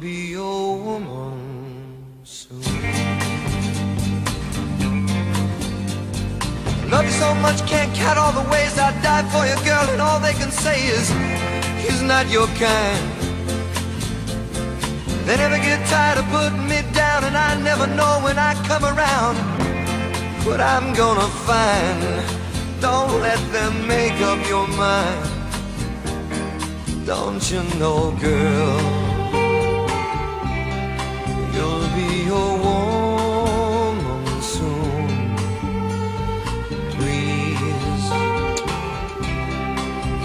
be your woman soon. Love you so much, can't count all the ways I'd die for you, girl, and all they can say is, he's not your kind. They never get tired of putting me down, and I never know when I come around what I'm gonna find. Don't let them make up your mind. Don't you know, girl,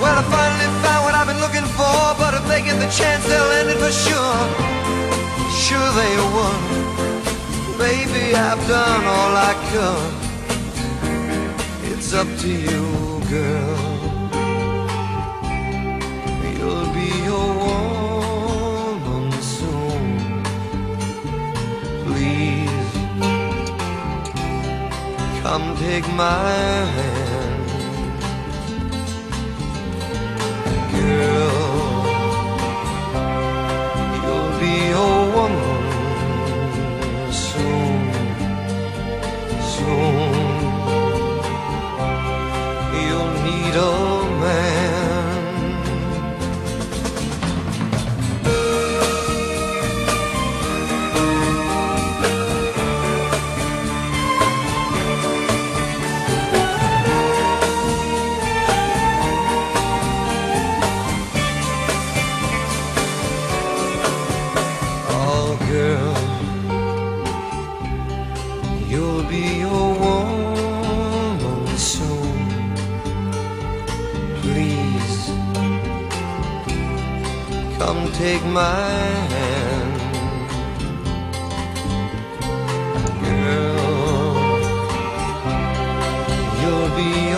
Well, I finally found what I've been looking for, but if they get the chance, they'll end it for sure. Sure they would. Baby, I've done all I could. It's up to you, girl. You'll be your woman soon. Please come take my hand, girl. Come take my hand. Girl You'll be